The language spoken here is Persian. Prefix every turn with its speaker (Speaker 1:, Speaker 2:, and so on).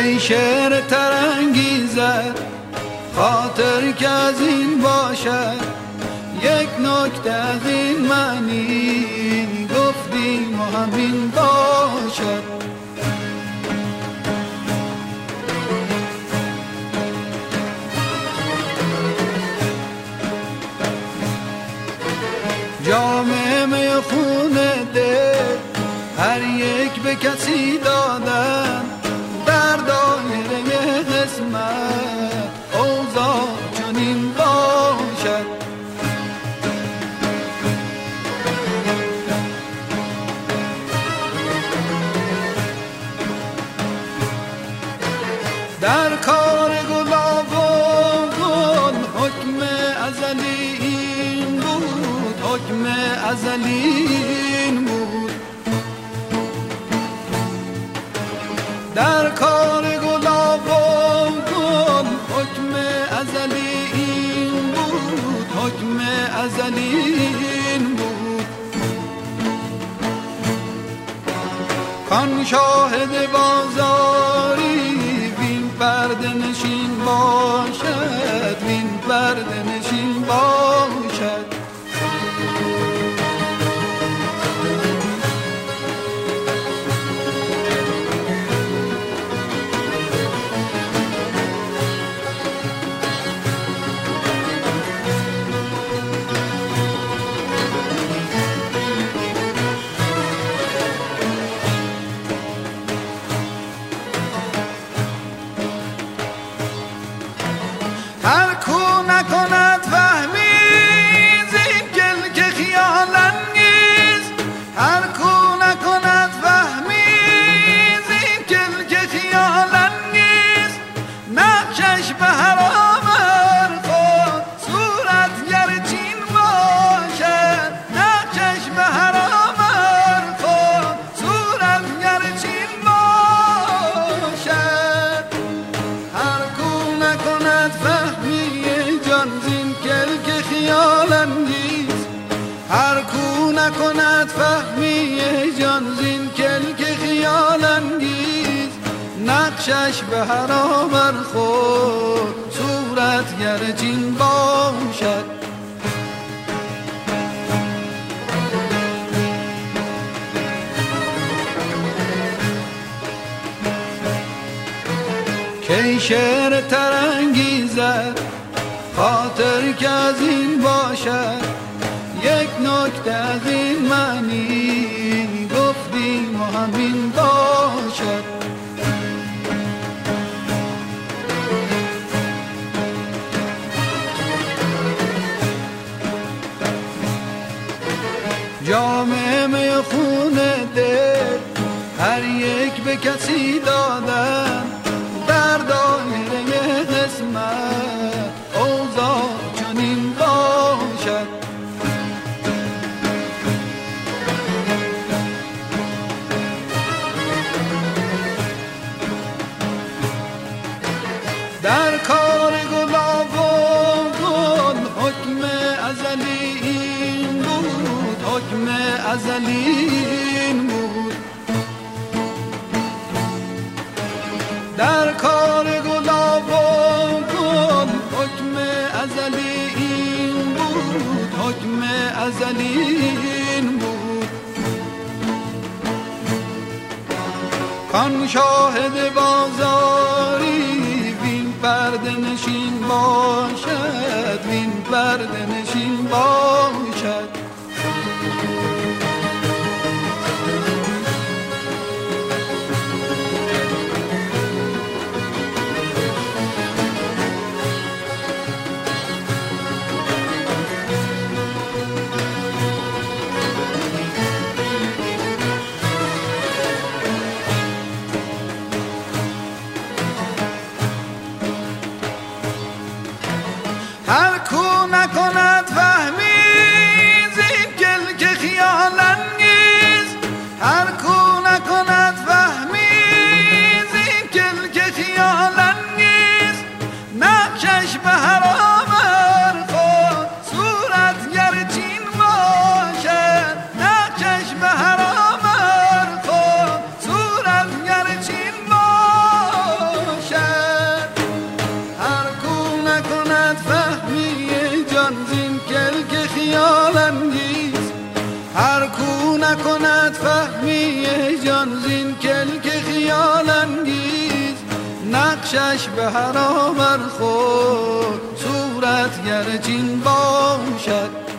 Speaker 1: شعر ترنگیزد خاطر که از این باشد یک نکته از این معنی. گفتیم و همین باشد. جامعه خونه ده هر یک به کسی دادن. در دایره قسمت. اوضاع چنین باشد. در کار گلاب و گل حکم ازلی این بود حکم ازلی این بود. در کار گلاب و گل حکم ازلی این بود حکم ازلی این بود. کان شاهد بازاری وین پرده کو نکند نکند فهمی جان زین کل که خیال انگیز. نقشش به هر خود صورت گرچین باشد. کی شعر ترنگیزد خاطر که از این باشد. یک نکته از این معنی گفتیم و همین باشد جامعه خونه دل هر یک به کسی دادن. حکم ازلی این بود. در کار گلاب و گل حکم ازلی بود حکم ازلی این بود. کان شاهد بازاری وین پرده نشین باشد وین پرده نشین باشد. هر کو نکند هر کو نکند فهمی جان زین کلک خیال انگیز نقشش به هر آور خود صورت گرچین باشد.